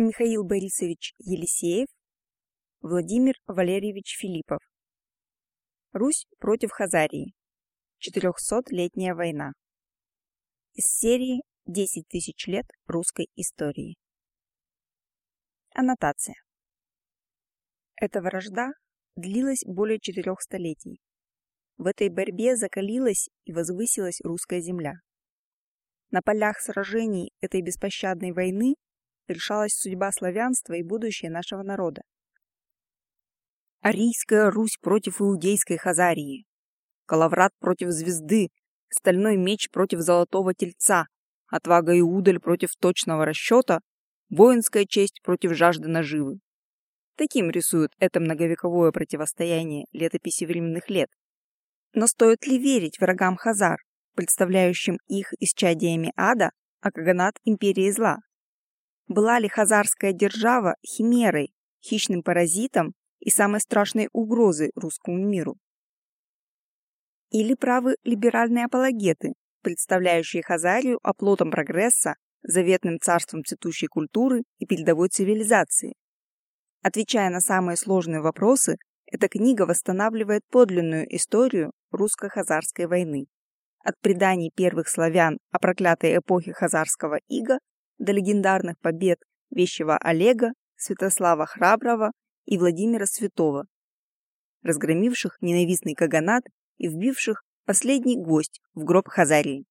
Михаил Борисович Елисеев, Владимир Валерьевич Филиппов. Русь против Хазарии. 400-летняя война. Из серии «10 тысяч лет русской истории». Аннотация. Эта вражда длилась более четырех столетий. В этой борьбе закалилась и возвысилась русская земля. На полях сражений этой беспощадной войны решалась судьба славянства и будущее нашего народа. Арийская Русь против иудейской Хазарии. Калаврат против звезды, стальной меч против золотого тельца, отвага и удаль против точного расчета, воинская честь против жажды наживы. Таким рисуют это многовековое противостояние летописи временных лет. Но стоит ли верить врагам Хазар, представляющим их исчадиями ада, а Каганат – империи зла? Была ли хазарская держава химерой, хищным паразитом и самой страшной угрозой русскому миру? Или правы либеральные апологеты, представляющие Хазарию оплотом прогресса, заветным царством цветущей культуры и передовой цивилизации? Отвечая на самые сложные вопросы, эта книга восстанавливает подлинную историю русско-хазарской войны. От преданий первых славян о проклятой эпохе хазарского ига до легендарных побед вещего Олега, Святослава Храброго и Владимира Святого, разгромивших ненавистный Каганат и вбивших последний гвоздь в гроб Хазарии.